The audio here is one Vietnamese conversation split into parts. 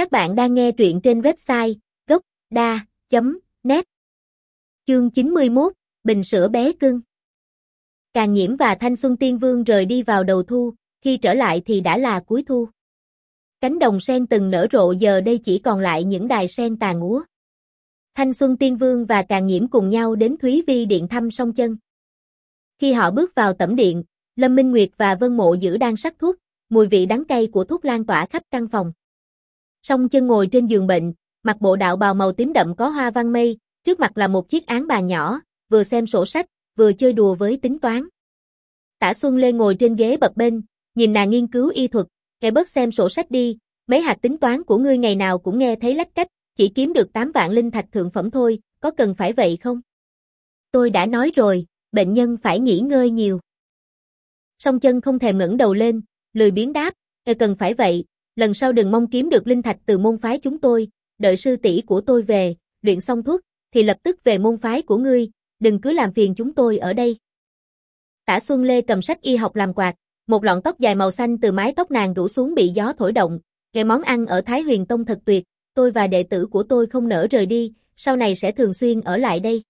Các bạn đang nghe truyện trên website gốc.da.net Chương 91, Bình sữa bé cưng Càng nhiễm và Thanh Xuân Tiên Vương rời đi vào đầu thu, khi trở lại thì đã là cuối thu. Cánh đồng sen từng nở rộ giờ đây chỉ còn lại những đài sen tàn úa. Thanh Xuân Tiên Vương và Càng nhiễm cùng nhau đến Thúy Vi Điện thăm song chân. Khi họ bước vào tẩm điện, Lâm Minh Nguyệt và Vân Mộ Dữ đang sắc thuốc, mùi vị đắng cay của thuốc lan tỏa khắp căn phòng. Song chân ngồi trên giường bệnh, mặc bộ đạo bào màu tím đậm có hoa văn mây, trước mặt là một chiếc án bàn nhỏ, vừa xem sổ sách, vừa chơi đùa với tính toán. Tả Xuân Lê ngồi trên ghế bập bên, nhìn nàng nghiên cứu y thuật, kẻ bớt xem sổ sách đi, mấy hạt tính toán của ngươi ngày nào cũng nghe thấy lách cách, chỉ kiếm được 8 vạn linh thạch thượng phẩm thôi, có cần phải vậy không? Tôi đã nói rồi, bệnh nhân phải nghỉ ngơi nhiều. Song chân không thèm ngẩng đầu lên, lười biến đáp, e cần phải vậy, lần sau đừng mong kiếm được linh thạch từ môn phái chúng tôi, đợi sư tỷ của tôi về, luyện xong thuốc, thì lập tức về môn phái của ngươi, đừng cứ làm phiền chúng tôi ở đây. Tả Xuân Lê cầm sách y học làm quạt, một lọn tóc dài màu xanh từ mái tóc nàng rủ xuống bị gió thổi động, nghe món ăn ở Thái Huyền Tông thật tuyệt, tôi và đệ tử của tôi không nỡ rời đi, sau này sẽ thường xuyên ở lại đây.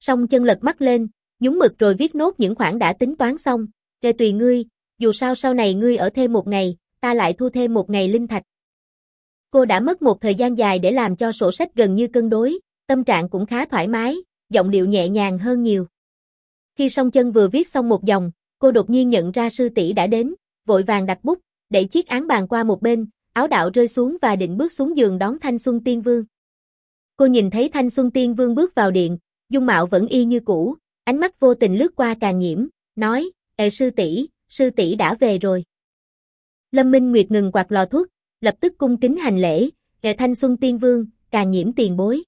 Song chân lật mắt lên, nhúng mực rồi viết nốt những khoản đã tính toán xong, kê tùy ngươi, dù sao sau này ngươi ở thêm một ngày, ta lại thu thêm một ngày linh thạch. Cô đã mất một thời gian dài để làm cho sổ sách gần như cân đối, tâm trạng cũng khá thoải mái, giọng điệu nhẹ nhàng hơn nhiều. Khi song chân vừa viết xong một dòng, cô đột nhiên nhận ra sư tỷ đã đến, vội vàng đặt bút, đẩy chiếc án bàn qua một bên, áo đạo rơi xuống và định bước xuống giường đón Thanh Xuân Tiên Vương. Cô nhìn thấy Thanh Xuân Tiên Vương bước vào điện, dung mạo vẫn y như cũ, ánh mắt vô tình lướt qua càng nhiễm, nói, Ê sư tỷ, sư tỷ đã về rồi. Lâm Minh Nguyệt ngừng quạt lò thuốc, lập tức cung kính hành lễ, Ê Thanh Xuân Tiên Vương, càng nhiễm tiền bối.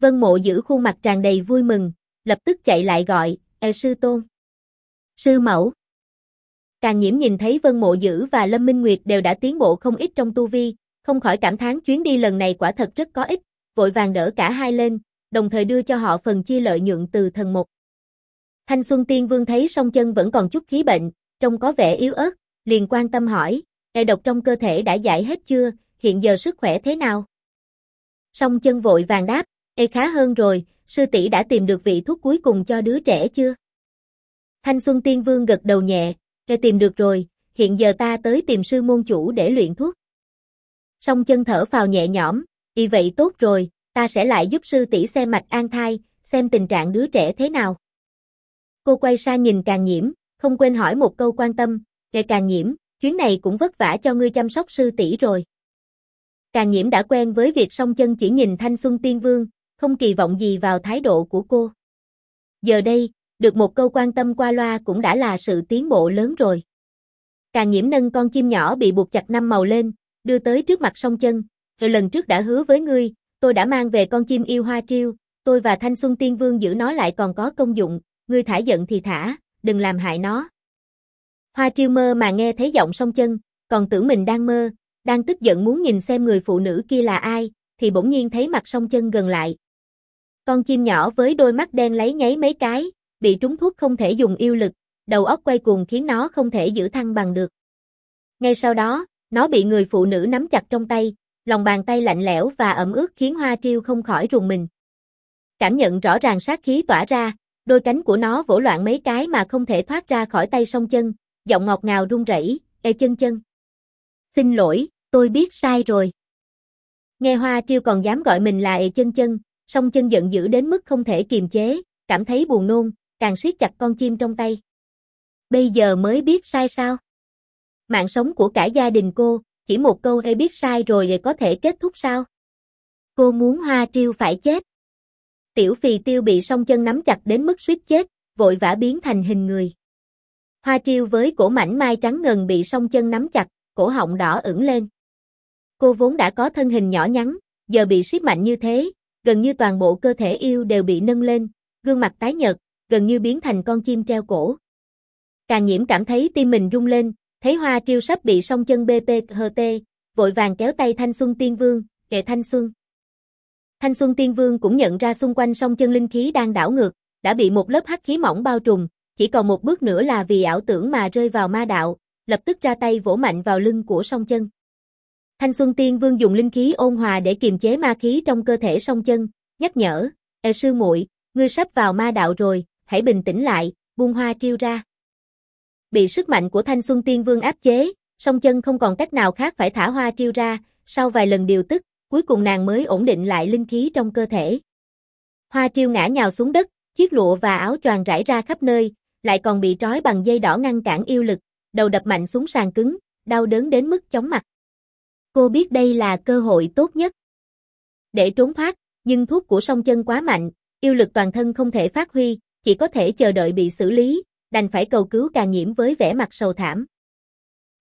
Vân mộ giữ khuôn mặt tràn đầy vui mừng, lập tức chạy lại gọi, Ê sư tôn. Sư mẫu. Càng nhiễm nhìn thấy Vân Mộ giữ và Lâm Minh Nguyệt đều đã tiến bộ không ít trong tu vi, không khỏi cảm thán chuyến đi lần này quả thật rất có ích, vội vàng đỡ cả hai lên, đồng thời đưa cho họ phần chia lợi nhuận từ thần mục. Thanh Xuân Tiên Vương thấy song chân vẫn còn chút khí bệnh, trông có vẻ yếu ớt, liền quan tâm hỏi, e độc trong cơ thể đã giải hết chưa, hiện giờ sức khỏe thế nào? Song chân vội vàng đáp, e khá hơn rồi, sư tỷ đã tìm được vị thuốc cuối cùng cho đứa trẻ chưa? Thanh Xuân Tiên Vương gật đầu nhẹ, e tìm được rồi, hiện giờ ta tới tìm sư môn chủ để luyện thuốc. Song chân thở phào nhẹ nhõm, y vậy tốt rồi, ta sẽ lại giúp sư tỷ xem mạch an thai, xem tình trạng đứa trẻ thế nào. Cô quay sang nhìn càng nhiễm, không quên hỏi một câu quan tâm, kệ càng nhiễm, chuyến này cũng vất vả cho ngươi chăm sóc sư tỷ rồi. Càng nhiễm đã quen với việc song chân chỉ nhìn thanh xuân tiên vương, không kỳ vọng gì vào thái độ của cô. Giờ đây, được một câu quan tâm qua loa cũng đã là sự tiến bộ lớn rồi. Càng nhiễm nâng con chim nhỏ bị buộc chặt năm màu lên, đưa tới trước mặt song chân, rồi lần trước đã hứa với ngươi, tôi đã mang về con chim yêu hoa triêu, tôi và Thanh Xuân Tiên Vương giữ nó lại còn có công dụng, ngươi thả giận thì thả, đừng làm hại nó. Hoa triêu mơ mà nghe thấy giọng song chân, còn tưởng mình đang mơ, đang tức giận muốn nhìn xem người phụ nữ kia là ai, thì bỗng nhiên thấy mặt song chân gần lại. Con chim nhỏ với đôi mắt đen lấy nháy mấy cái, bị trúng thuốc không thể dùng yêu lực, đầu óc quay cuồng khiến nó không thể giữ thăng bằng được. Ngay sau đó, nó bị người phụ nữ nắm chặt trong tay, lòng bàn tay lạnh lẽo và ẩm ướt khiến Hoa Triêu không khỏi rùng mình. Cảm nhận rõ ràng sát khí tỏa ra, đôi cánh của nó vỗ loạn mấy cái mà không thể thoát ra khỏi tay song chân, giọng ngọt ngào run rẩy, "Ê chân chân, xin lỗi, tôi biết sai rồi." Nghe Hoa Triêu còn dám gọi mình là Ê chân chân, song chân giận dữ đến mức không thể kiềm chế, cảm thấy buồn nôn, càng siết chặt con chim trong tay. Bây giờ mới biết sai sao? Mạng sống của cả gia đình cô, chỉ một câu hay biết sai rồi thì có thể kết thúc sao? Cô muốn Hoa Triêu phải chết. Tiểu phì tiêu bị song chân nắm chặt đến mức suýt chết, vội vã biến thành hình người. Hoa Triêu với cổ mảnh mai trắng ngần bị song chân nắm chặt, cổ họng đỏ ửng lên. Cô vốn đã có thân hình nhỏ nhắn, giờ bị siết mạnh như thế, gần như toàn bộ cơ thể yêu đều bị nâng lên, gương mặt tái nhợt, gần như biến thành con chim treo cổ. Càng nhiễm cảm thấy tim mình rung lên, thấy hoa triêu sắp bị song chân BPHT, vội vàng kéo tay Thanh Xuân Tiên Vương, kệ Thanh Xuân. Thanh Xuân Tiên Vương cũng nhận ra xung quanh song chân linh khí đang đảo ngược, đã bị một lớp hắc khí mỏng bao trùm, chỉ còn một bước nữa là vì ảo tưởng mà rơi vào ma đạo, lập tức ra tay vỗ mạnh vào lưng của song chân. Thanh Xuân Tiên Vương dùng linh khí ôn hòa để kiềm chế ma khí trong cơ thể song chân, nhắc nhở, "Ê sư muội, ngươi sắp vào ma đạo rồi, hãy bình tĩnh lại, buông hoa triêu ra." Bị sức mạnh của Thanh Xuân Tiên Vương áp chế, song chân không còn cách nào khác phải thả hoa triêu ra, sau vài lần điều tức, cuối cùng nàng mới ổn định lại linh khí trong cơ thể. Hoa triêu ngã nhào xuống đất, chiếc lụa và áo choàng rải ra khắp nơi, lại còn bị trói bằng dây đỏ ngăn cản yêu lực, đầu đập mạnh xuống sàn cứng, đau đớn đến mức chóng mặt. Cô biết đây là cơ hội tốt nhất để trốn thoát, nhưng thuốc của song chân quá mạnh, yêu lực toàn thân không thể phát huy, chỉ có thể chờ đợi bị xử lý, đành phải cầu cứu càng nhiễm với vẻ mặt sầu thảm.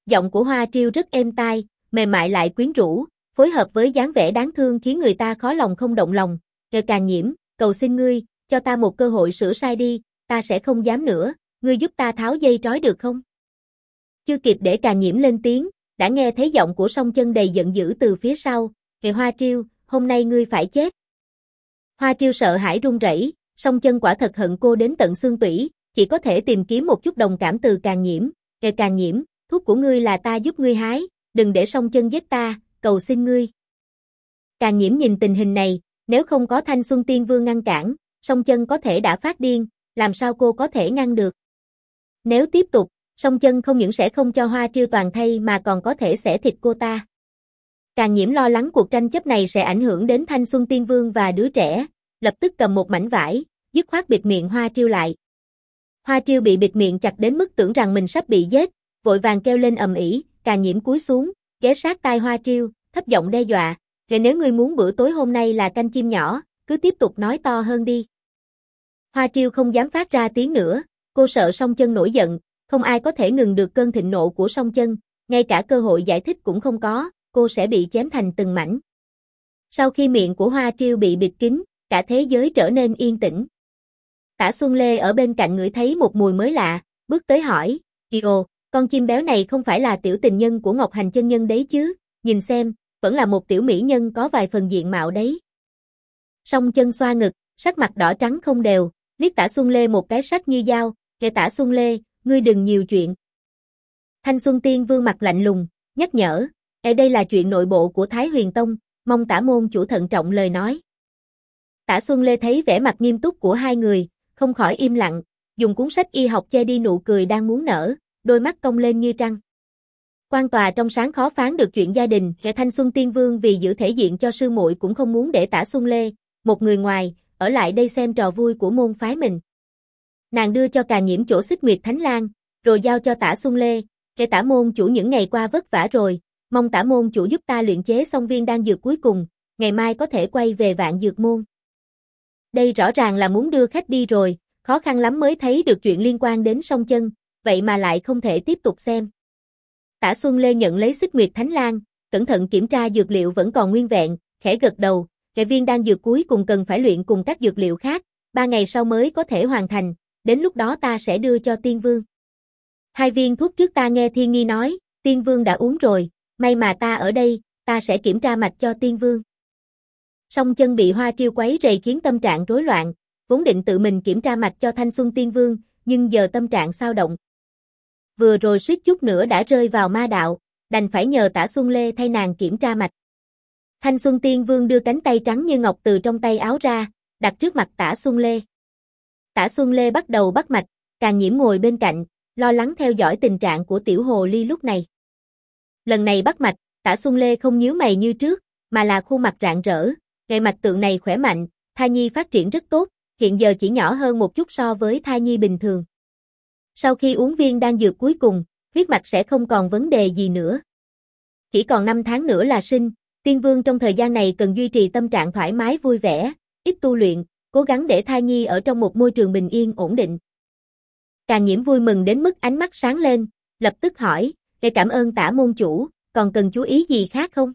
Giọng của Hoa Triêu rất êm tai, mềm mại lại quyến rũ, phối hợp với dáng vẻ đáng thương khiến người ta khó lòng không động lòng. Ngờ càng nhiễm, cầu xin ngươi, cho ta một cơ hội sửa sai đi, ta sẽ không dám nữa, ngươi giúp ta tháo dây trói được không? Chưa kịp để cà nhiễm lên tiếng, đã nghe thấy giọng của song chân đầy giận dữ từ phía sau, Kệ Hoa Triêu, hôm nay ngươi phải chết. Hoa Triêu sợ hãi run rẩy, song chân quả thật hận cô đến tận xương tủy, chỉ có thể tìm kiếm một chút đồng cảm từ càng nhiễm, Kệ càng nhiễm, thuốc của ngươi là ta giúp ngươi hái, đừng để song chân giết ta, cầu xin ngươi. Càng nhiễm nhìn tình hình này, nếu không có thanh xuân tiên vương ngăn cản, song chân có thể đã phát điên, làm sao cô có thể ngăn được. Nếu tiếp tục, song chân không những sẽ không cho hoa triêu toàn thay mà còn có thể xẻ thịt cô ta. Càng nhiễm lo lắng cuộc tranh chấp này sẽ ảnh hưởng đến thanh xuân tiên vương và đứa trẻ, lập tức cầm một mảnh vải, dứt khoát bịt miệng hoa triêu lại. Hoa triêu bị bịt miệng chặt đến mức tưởng rằng mình sắp bị giết, vội vàng kêu lên ầm ĩ, càng nhiễm cúi xuống, ghé sát tai hoa triêu, thấp giọng đe dọa, rồi nếu ngươi muốn bữa tối hôm nay là canh chim nhỏ, cứ tiếp tục nói to hơn đi." Hoa triêu không dám phát ra tiếng nữa, cô sợ song chân nổi giận, không ai có thể ngừng được cơn thịnh nộ của song chân, ngay cả cơ hội giải thích cũng không có, cô sẽ bị chém thành từng mảnh. Sau khi miệng của Hoa Triêu bị bịt kín, cả thế giới trở nên yên tĩnh. Tả Xuân Lê ở bên cạnh ngửi thấy một mùi mới lạ, bước tới hỏi, Ồ, con chim béo này không phải là tiểu tình nhân của Ngọc Hành chân nhân đấy chứ, nhìn xem, vẫn là một tiểu mỹ nhân có vài phần diện mạo đấy. Song chân xoa ngực, sắc mặt đỏ trắng không đều, liếc tả Xuân Lê một cái sắc như dao, kể tả Xuân Lê, ngươi đừng nhiều chuyện. Thanh Xuân Tiên vương mặt lạnh lùng, nhắc nhở, ở đây là chuyện nội bộ của Thái Huyền Tông, mong tả môn chủ thận trọng lời nói. Tả Xuân Lê thấy vẻ mặt nghiêm túc của hai người, không khỏi im lặng, dùng cuốn sách y học che đi nụ cười đang muốn nở, đôi mắt cong lên như trăng. Quan tòa trong sáng khó phán được chuyện gia đình, kẻ Thanh Xuân Tiên Vương vì giữ thể diện cho sư muội cũng không muốn để tả Xuân Lê, một người ngoài, ở lại đây xem trò vui của môn phái mình. Nàng đưa cho cà nhiễm chỗ xích nguyệt thánh lang, rồi giao cho tả Xuân Lê, kể tả môn chủ những ngày qua vất vả rồi, mong tả môn chủ giúp ta luyện chế xong viên đan dược cuối cùng, ngày mai có thể quay về vạn dược môn. Đây rõ ràng là muốn đưa khách đi rồi, khó khăn lắm mới thấy được chuyện liên quan đến song chân, vậy mà lại không thể tiếp tục xem. Tả Xuân Lê nhận lấy xích nguyệt thánh lang, cẩn thận kiểm tra dược liệu vẫn còn nguyên vẹn, khẽ gật đầu, cái viên đan dược cuối cùng cần phải luyện cùng các dược liệu khác, ba ngày sau mới có thể hoàn thành, đến lúc đó ta sẽ đưa cho tiên vương. Hai viên thuốc trước ta nghe thiên nghi nói, tiên vương đã uống rồi, may mà ta ở đây, ta sẽ kiểm tra mạch cho tiên vương. Song chân bị hoa triêu quấy rầy khiến tâm trạng rối loạn, vốn định tự mình kiểm tra mạch cho thanh xuân tiên vương, nhưng giờ tâm trạng sao động. Vừa rồi suýt chút nữa đã rơi vào ma đạo, đành phải nhờ tả Xuân Lê thay nàng kiểm tra mạch. Thanh Xuân Tiên Vương đưa cánh tay trắng như ngọc từ trong tay áo ra, đặt trước mặt tả Xuân Lê. Tả Xuân Lê bắt đầu bắt mạch, càng nhiễm ngồi bên cạnh, lo lắng theo dõi tình trạng của tiểu hồ ly lúc này. Lần này bắt mạch, tả Xuân Lê không nhíu mày như trước, mà là khuôn mặt rạng rỡ, ngày mạch tượng này khỏe mạnh, thai nhi phát triển rất tốt, hiện giờ chỉ nhỏ hơn một chút so với thai nhi bình thường. Sau khi uống viên đan dược cuối cùng, huyết mạch sẽ không còn vấn đề gì nữa. Chỉ còn 5 tháng nữa là sinh, tiên vương trong thời gian này cần duy trì tâm trạng thoải mái vui vẻ, ít tu luyện, cố gắng để thai nhi ở trong một môi trường bình yên ổn định. Càng nhiễm vui mừng đến mức ánh mắt sáng lên, lập tức hỏi, để cảm ơn tả môn chủ, còn cần chú ý gì khác không?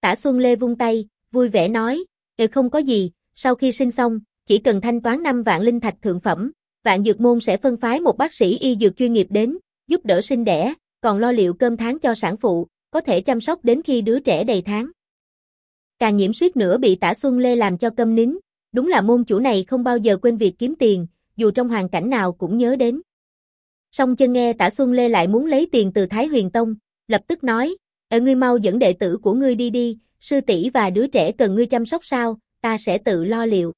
Tả Xuân Lê vung tay, vui vẻ nói, ừ không có gì, sau khi sinh xong, chỉ cần thanh toán 5 vạn linh thạch thượng phẩm, vạn dược môn sẽ phân phái một bác sĩ y dược chuyên nghiệp đến, giúp đỡ sinh đẻ, còn lo liệu cơm tháng cho sản phụ, có thể chăm sóc đến khi đứa trẻ đầy tháng. Càng nhiễm suýt nữa bị tả Xuân Lê làm cho câm nín, đúng là môn chủ này không bao giờ quên việc kiếm tiền, dù trong hoàn cảnh nào cũng nhớ đến. Song chân nghe tả Xuân Lê lại muốn lấy tiền từ Thái Huyền Tông, lập tức nói, ở ngươi mau dẫn đệ tử của ngươi đi đi, sư tỷ và đứa trẻ cần ngươi chăm sóc sao, ta sẽ tự lo liệu.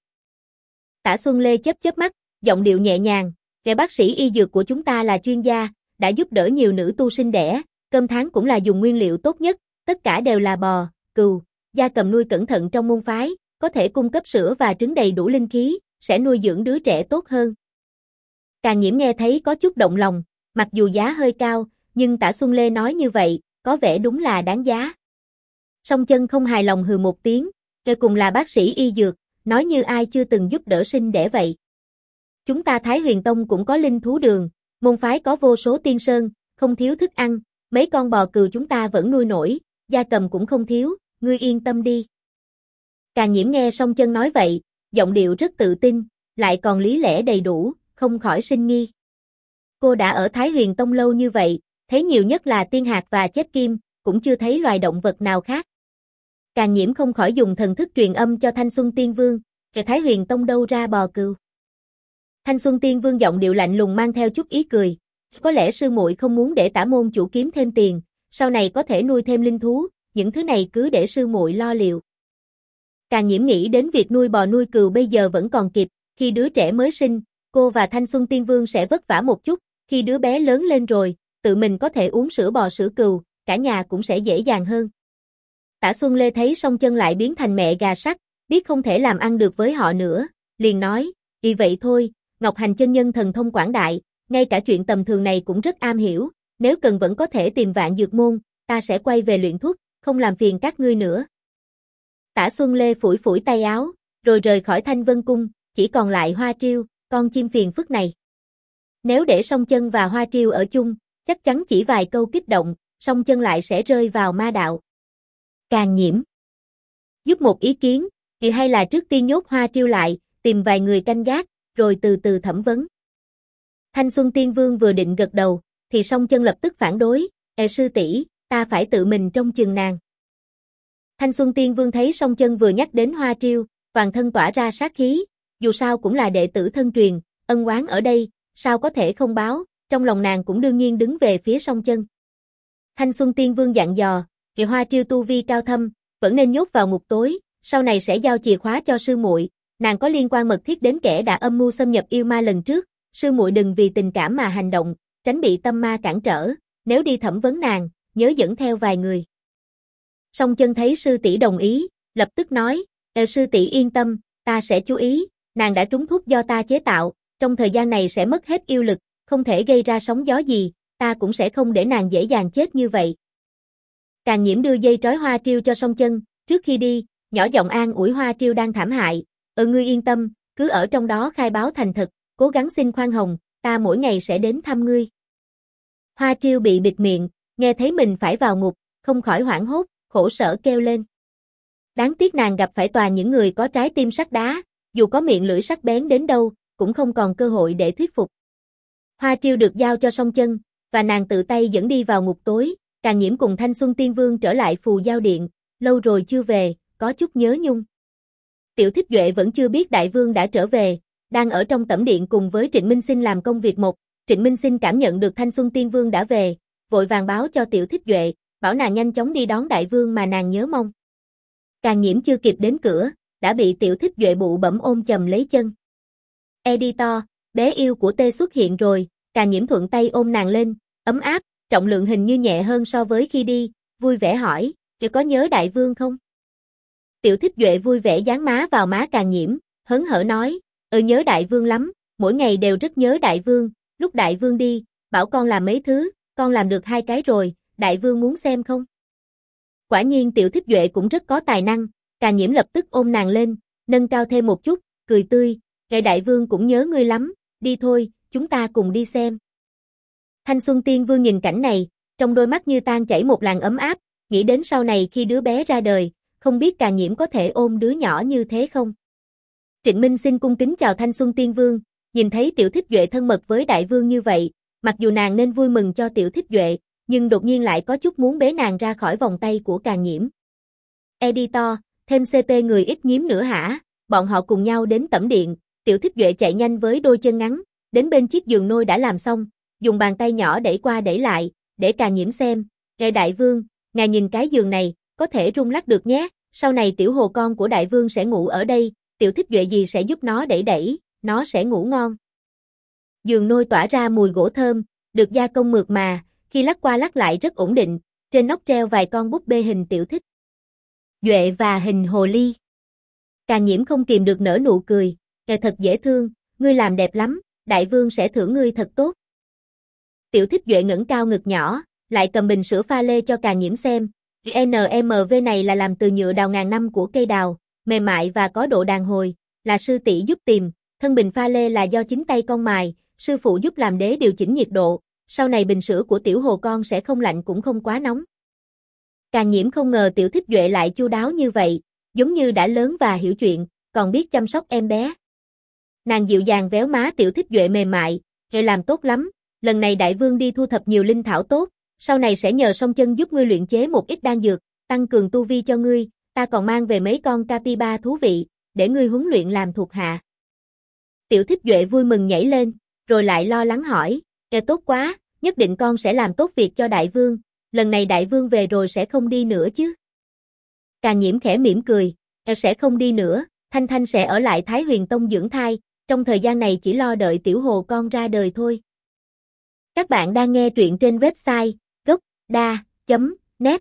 Tả Xuân Lê chớp chớp mắt, giọng điệu nhẹ nhàng, kẻ bác sĩ y dược của chúng ta là chuyên gia, đã giúp đỡ nhiều nữ tu sinh đẻ, cơm tháng cũng là dùng nguyên liệu tốt nhất, tất cả đều là bò, cừu, gia cầm nuôi cẩn thận trong môn phái, có thể cung cấp sữa và trứng đầy đủ linh khí, sẽ nuôi dưỡng đứa trẻ tốt hơn. Càng nhiễm nghe thấy có chút động lòng, mặc dù giá hơi cao, nhưng tả Xuân Lê nói như vậy, có vẻ đúng là đáng giá. Song chân không hài lòng hừ một tiếng, kêu cùng là bác sĩ y dược, nói như ai chưa từng giúp đỡ sinh đẻ vậy. Chúng ta Thái Huyền Tông cũng có linh thú đường, môn phái có vô số tiên sơn, không thiếu thức ăn, mấy con bò cừu chúng ta vẫn nuôi nổi, gia cầm cũng không thiếu, ngươi yên tâm đi. Càng nhiễm nghe song chân nói vậy, giọng điệu rất tự tin, lại còn lý lẽ đầy đủ, không khỏi sinh nghi. Cô đã ở Thái Huyền Tông lâu như vậy, thấy nhiều nhất là tiên hạt và chết kim, cũng chưa thấy loài động vật nào khác. Càng nhiễm không khỏi dùng thần thức truyền âm cho Thanh Xuân Tiên Vương, kẻ Thái Huyền Tông đâu ra bò cừu. Thanh Xuân Tiên Vương giọng điệu lạnh lùng mang theo chút ý cười, có lẽ sư muội không muốn để tả môn chủ kiếm thêm tiền, sau này có thể nuôi thêm linh thú, những thứ này cứ để sư muội lo liệu. Càng nhiễm nghĩ đến việc nuôi bò nuôi cừu bây giờ vẫn còn kịp, khi đứa trẻ mới sinh, cô và Thanh Xuân Tiên Vương sẽ vất vả một chút, khi đứa bé lớn lên rồi, tự mình có thể uống sữa bò sữa cừu, cả nhà cũng sẽ dễ dàng hơn. Tả Xuân Lê thấy song chân lại biến thành mẹ gà sắt, biết không thể làm ăn được với họ nữa, liền nói, vì vậy thôi, Ngọc Hành chân nhân thần thông quảng đại, ngay cả chuyện tầm thường này cũng rất am hiểu, nếu cần vẫn có thể tìm vạn dược môn, ta sẽ quay về luyện thuốc, không làm phiền các ngươi nữa. Tả Xuân Lê phủi phủi tay áo, rồi rời khỏi Thanh Vân Cung, chỉ còn lại Hoa Triêu, con chim phiền phức này. Nếu để song chân và Hoa Triêu ở chung, chắc chắn chỉ vài câu kích động, song chân lại sẽ rơi vào ma đạo. Càng nhiễm. Giúp một ý kiến, thì hay là trước tiên nhốt Hoa Triêu lại, tìm vài người canh gác, rồi từ từ thẩm vấn. Thanh Xuân Tiên Vương vừa định gật đầu, thì song chân lập tức phản đối, E sư tỷ, ta phải tự mình trông chừng nàng." Thanh Xuân Tiên Vương thấy song chân vừa nhắc đến Hoa Triêu, toàn thân tỏa ra sát khí, dù sao cũng là đệ tử thân truyền, ân oán ở đây, sao có thể không báo, trong lòng nàng cũng đương nhiên đứng về phía song chân. Thanh Xuân Tiên Vương dặn dò, kỳ Hoa Triêu tu vi cao thâm, vẫn nên nhốt vào ngục tối, sau này sẽ giao chìa khóa cho sư muội, nàng có liên quan mật thiết đến kẻ đã âm mưu xâm nhập yêu ma lần trước, sư muội đừng vì tình cảm mà hành động, tránh bị tâm ma cản trở, nếu đi thẩm vấn nàng, nhớ dẫn theo vài người. Song chân thấy sư tỷ đồng ý, lập tức nói, "Ờ sư tỷ yên tâm, ta sẽ chú ý, nàng đã trúng thuốc do ta chế tạo, trong thời gian này sẽ mất hết yêu lực, không thể gây ra sóng gió gì, ta cũng sẽ không để nàng dễ dàng chết như vậy." Càng nhiễm đưa dây trói hoa triêu cho song chân, trước khi đi, nhỏ giọng an ủi hoa triêu đang thảm hại, "Ừ ngươi yên tâm, cứ ở trong đó khai báo thành thật, cố gắng xin khoan hồng, ta mỗi ngày sẽ đến thăm ngươi." Hoa triêu bị bịt miệng, nghe thấy mình phải vào ngục, không khỏi hoảng hốt, khổ sở kêu lên. Đáng tiếc nàng gặp phải toàn những người có trái tim sắt đá, dù có miệng lưỡi sắc bén đến đâu, cũng không còn cơ hội để thuyết phục. Hoa triêu được giao cho song chân, và nàng tự tay dẫn đi vào ngục tối, càng nhiễm cùng Thanh Xuân Tiên Vương trở lại phù giao điện, lâu rồi chưa về, có chút nhớ nhung. Tiểu Thích Duệ vẫn chưa biết Đại Vương đã trở về, đang ở trong tẩm điện cùng với Trịnh Minh Sinh làm công việc một, Trịnh Minh Sinh cảm nhận được Thanh Xuân Tiên Vương đã về, vội vàng báo cho Tiểu Thích Duệ, bảo nàng nhanh chóng đi đón đại vương mà nàng nhớ mong. Càng nhiễm chưa kịp đến cửa, đã bị tiểu thích duệ bụ bẩm ôm chầm lấy chân. Editor, bé yêu của tê xuất hiện rồi, càng nhiễm thuận tay ôm nàng lên, ấm áp, trọng lượng hình như nhẹ hơn so với khi đi, vui vẻ hỏi, kìa có nhớ đại vương không?" Tiểu thích duệ vui vẻ dán má vào má càng nhiễm, hớn hở nói, "Ừ nhớ đại vương lắm, mỗi ngày đều rất nhớ đại vương, lúc đại vương đi, bảo con làm mấy thứ, con làm được hai cái rồi, đại vương muốn xem không? Quả nhiên tiểu thích duệ cũng rất có tài năng, cà nhiễm lập tức ôm nàng lên, nâng cao thêm một chút, cười tươi, ngày đại vương cũng nhớ ngươi lắm, đi thôi, chúng ta cùng đi xem. Thanh Xuân Tiên Vương nhìn cảnh này, trong đôi mắt như tan chảy một làn ấm áp, nghĩ đến sau này khi đứa bé ra đời, không biết cà nhiễm có thể ôm đứa nhỏ như thế không? Trịnh Minh xin cung kính chào Thanh Xuân Tiên Vương, nhìn thấy tiểu thích duệ thân mật với đại vương như vậy, mặc dù nàng nên vui mừng cho tiểu thích duệ, nhưng đột nhiên lại có chút muốn bế nàng ra khỏi vòng tay của càng nhiễm. Editor, thêm CP người ít nhiễm nữa hả? Bọn họ cùng nhau đến tẩm điện, tiểu thích duệ chạy nhanh với đôi chân ngắn, đến bên chiếc giường nôi đã làm xong, dùng bàn tay nhỏ đẩy qua đẩy lại, để càng nhiễm xem. Ngài đại vương, ngài nhìn cái giường này, có thể rung lắc được nhé, sau này tiểu hồ con của đại vương sẽ ngủ ở đây, tiểu thích duệ gì sẽ giúp nó đẩy đẩy, nó sẽ ngủ ngon. Giường nôi tỏa ra mùi gỗ thơm, được gia công mượt mà, khi lắc qua lắc lại rất ổn định, trên nóc treo vài con búp bê hình tiểu thích. Duệ và hình hồ ly. Càng nhiễm không kìm được nở nụ cười, kẻ thật dễ thương, ngươi làm đẹp lắm, đại vương sẽ thưởng ngươi thật tốt. Tiểu thích Duệ ngẩng cao ngực nhỏ, lại cầm bình sữa pha lê cho càng nhiễm xem. NMV này là làm từ nhựa đào ngàn năm của cây đào, mềm mại và có độ đàn hồi, là sư tỷ giúp tìm, thân bình pha lê là do chính tay con mài, sư phụ giúp làm đế điều chỉnh nhiệt độ, sau này bình sữa của tiểu hồ con sẽ không lạnh cũng không quá nóng. Càng nhiễm không ngờ tiểu thích duệ lại chu đáo như vậy, giống như đã lớn và hiểu chuyện, còn biết chăm sóc em bé. Nàng dịu dàng véo má tiểu thích duệ mềm mại, hệ làm tốt lắm, lần này đại vương đi thu thập nhiều linh thảo tốt, sau này sẽ nhờ song chân giúp ngươi luyện chế một ít đan dược, tăng cường tu vi cho ngươi, ta còn mang về mấy con capyba thú vị, để ngươi huấn luyện làm thuộc hạ. Tiểu thích duệ vui mừng nhảy lên, rồi lại lo lắng hỏi, e tốt quá, nhất định con sẽ làm tốt việc cho đại vương, lần này đại vương về rồi sẽ không đi nữa chứ. Càng nhiễm khẽ mỉm cười, e sẽ không đi nữa, Thanh Thanh sẽ ở lại Thái Huyền Tông dưỡng thai, trong thời gian này chỉ lo đợi tiểu hồ con ra đời thôi. Các bạn đang nghe truyện trên website gocda.net